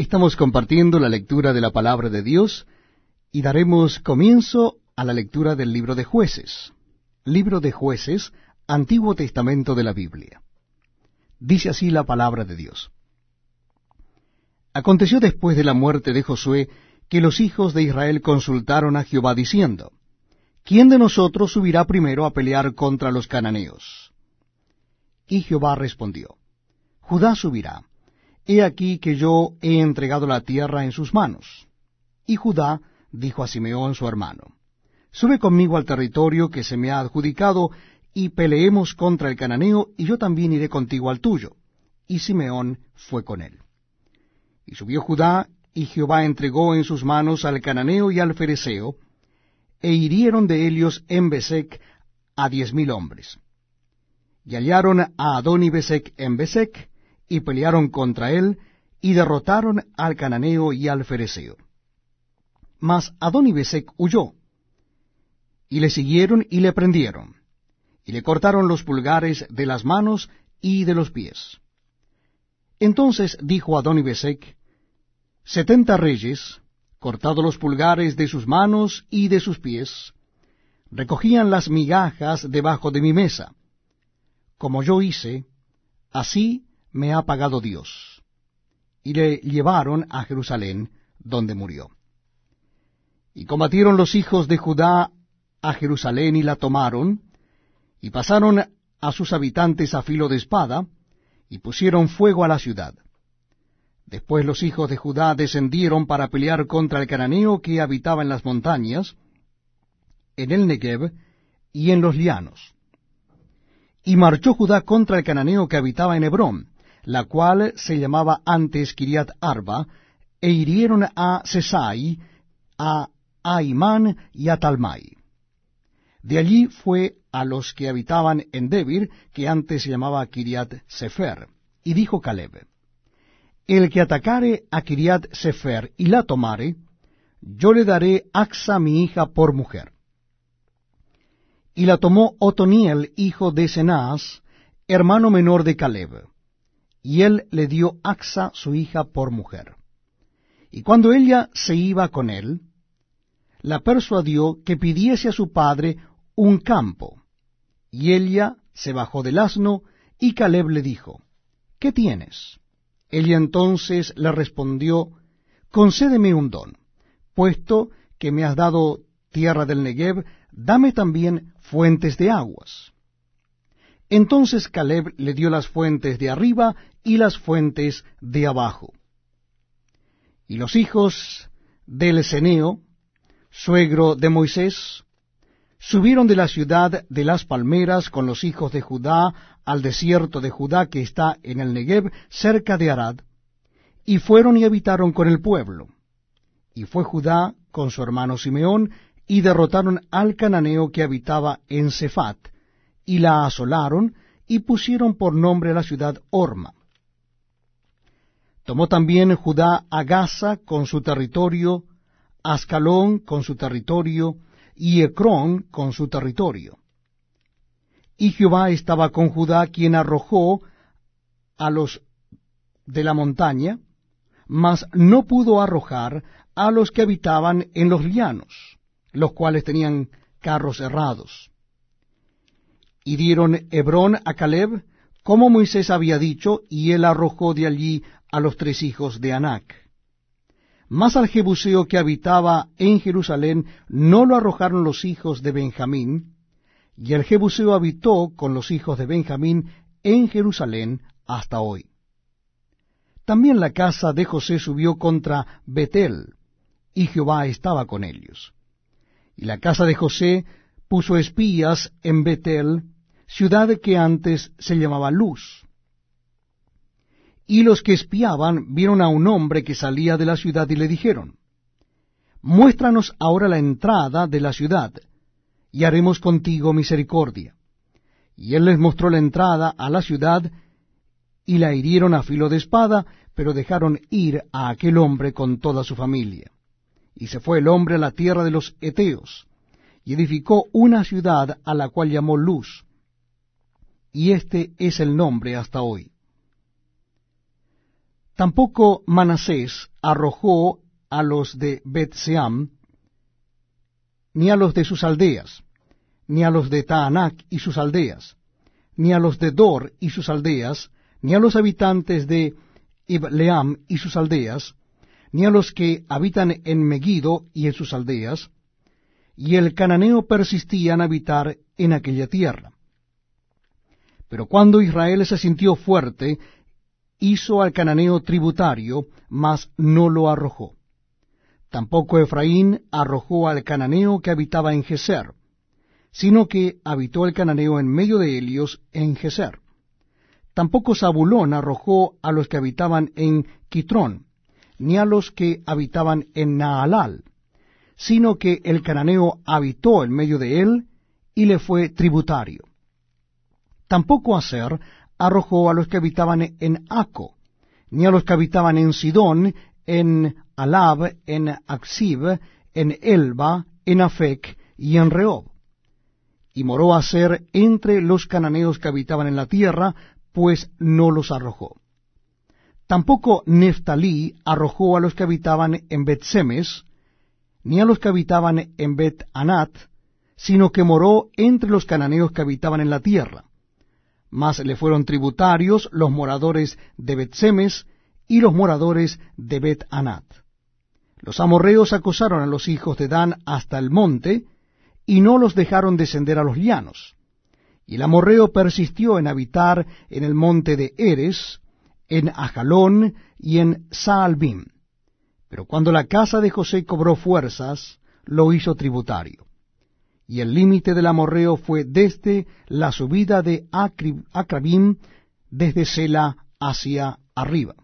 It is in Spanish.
Estamos compartiendo la lectura de la palabra de Dios y daremos comienzo a la lectura del libro de jueces. Libro de jueces, Antiguo Testamento de la Biblia. Dice así la palabra de Dios. Aconteció después de la muerte de Josué que los hijos de Israel consultaron a Jehová diciendo, ¿quién de nosotros subirá primero a pelear contra los cananeos? Y Jehová respondió, Judá subirá He aquí que yo he entregado la tierra en sus manos. Y Judá dijo a Simeón su hermano, Sube conmigo al territorio que se me ha adjudicado, y peleemos contra el cananeo, y yo también iré contigo al tuyo. Y Simeón fue con él. Y subió Judá, y Jehová entregó en sus manos al cananeo y al fereceo, e hirieron de ellos en Besec a diez mil hombres. Y hallaron a Adoni Besec en Besec, y pelearon contra él, y derrotaron al cananeo y al fereceo. Mas Adonibesec huyó, y le siguieron y le prendieron, y le cortaron los pulgares de las manos y de los pies. Entonces dijo Adonibesec, setenta reyes, cortados los pulgares de sus manos y de sus pies, recogían las migajas debajo de mi mesa. Como yo hice, así me ha pagado Dios. Y le llevaron a Jerusalén, donde murió. Y combatieron los hijos de Judá a Jerusalén y la tomaron, y pasaron a sus habitantes a filo de espada, y pusieron fuego a la ciudad. Después los hijos de Judá descendieron para pelear contra el cananeo que habitaba en las montañas, en el Negev y en los llanos. Y marchó Judá contra el cananeo que habitaba en Hebrón, la cual se llamaba antes Kiriat Arba, e hirieron a Sesai, a Aimán y a Talmai. De allí fue a los que habitaban en Debir, que antes se llamaba Kiriat Sefer, y dijo Caleb, El que atacare a Kiriat Sefer y la tomare, yo le daré Axa mi hija por mujer. Y la tomó Otoniel, hijo de Senás, hermano menor de Caleb y él le dio Axa su hija por mujer. Y cuando ella se iba con él, la persuadió que pidiese a su padre un campo. Y ella se bajó del asno, y Caleb le dijo, ¿Qué tienes? Ella entonces le respondió, Concédeme un don, puesto que me has dado tierra del Negev, dame también fuentes de aguas. Entonces Caleb le dio las fuentes de arriba y las fuentes de abajo. Y los hijos del Ceneo, suegro de Moisés, subieron de la ciudad de las palmeras con los hijos de Judá al desierto de Judá que está en el Negev cerca de Arad, y fueron y habitaron con el pueblo. Y fue Judá con su hermano Simeón, y derrotaron al cananeo que habitaba en Cefat, y la asolaron, y pusieron por nombre la ciudad Orma. Tomó también Judá a Gaza con su territorio, Ascalón con su territorio, y Ecrón con su territorio. Y Jehová estaba con Judá, quien arrojó a los de la montaña, mas no pudo arrojar a los que habitaban en los llanos, los cuales tenían carros errados. Y dieron Hebrón a Caleb, como Moisés había dicho, y él arrojó de allí a los tres hijos de Anac. Mas al Jebuseo que habitaba en Jerusalén no lo arrojaron los hijos de Benjamín, y el Jebuseo habitó con los hijos de Benjamín en Jerusalén hasta hoy. También la casa de José subió contra Betel, y Jehová estaba con ellos. Y la casa de José puso espías en Betel, ciudad que antes se llamaba Luz. Y los que espiaban vieron a un hombre que salía de la ciudad y le dijeron, Muéstranos ahora la entrada de la ciudad, y haremos contigo misericordia. Y él les mostró la entrada a la ciudad, y la hirieron a filo de espada, pero dejaron ir a aquel hombre con toda su familia. Y se fue el hombre a la tierra de los Eteos, y edificó una ciudad a la cual llamó Luz. Y este es el nombre hasta hoy. Tampoco Manasés arrojó a los de Bet-Seam, ni a los de sus aldeas, ni a los de Taanac y sus aldeas, ni a los de Dor y sus aldeas, ni a los habitantes de Ibleam y sus aldeas, ni a los que habitan en Megiddo y en sus aldeas, y el cananeo persistía en habitar en aquella tierra. Pero cuando Israel se sintió fuerte, hizo al cananeo tributario, mas no lo arrojó. Tampoco Efraín arrojó al cananeo que habitaba en Geser, sino que habitó el cananeo en medio de Helios en Geser. Tampoco Zabulón arrojó a los que habitaban en Quitrón, ni a los que habitaban en Naalal, sino que el cananeo habitó en medio de él y le fue tributario. Tampoco Aser arrojó a los que habitaban en Aco, ni a los que habitaban en Sidón, en Alab, en Aksib, en Elba, en Afec y en Rehob. Y moró Aser entre los cananeos que habitaban en la tierra, pues no los arrojó. Tampoco Neftalí arrojó a los que habitaban en Bet-Semes, ni a los que habitaban en Bet-Anat, sino que moró entre los cananeos que habitaban en la tierra. Mas le fueron tributarios los moradores de Bet-Semes y los moradores de Bet-Anat. Los amorreos acosaron a los hijos de Dan hasta el monte, y no los dejaron descender a los llanos. Y el amorreo persistió en habitar en el monte de Eres, en Ajalón y en Saalbim. Pero cuando la casa de José cobró fuerzas, lo hizo tributario. Y el límite del amorreo fue desde la subida de Acrabim, desde Sela hacia arriba.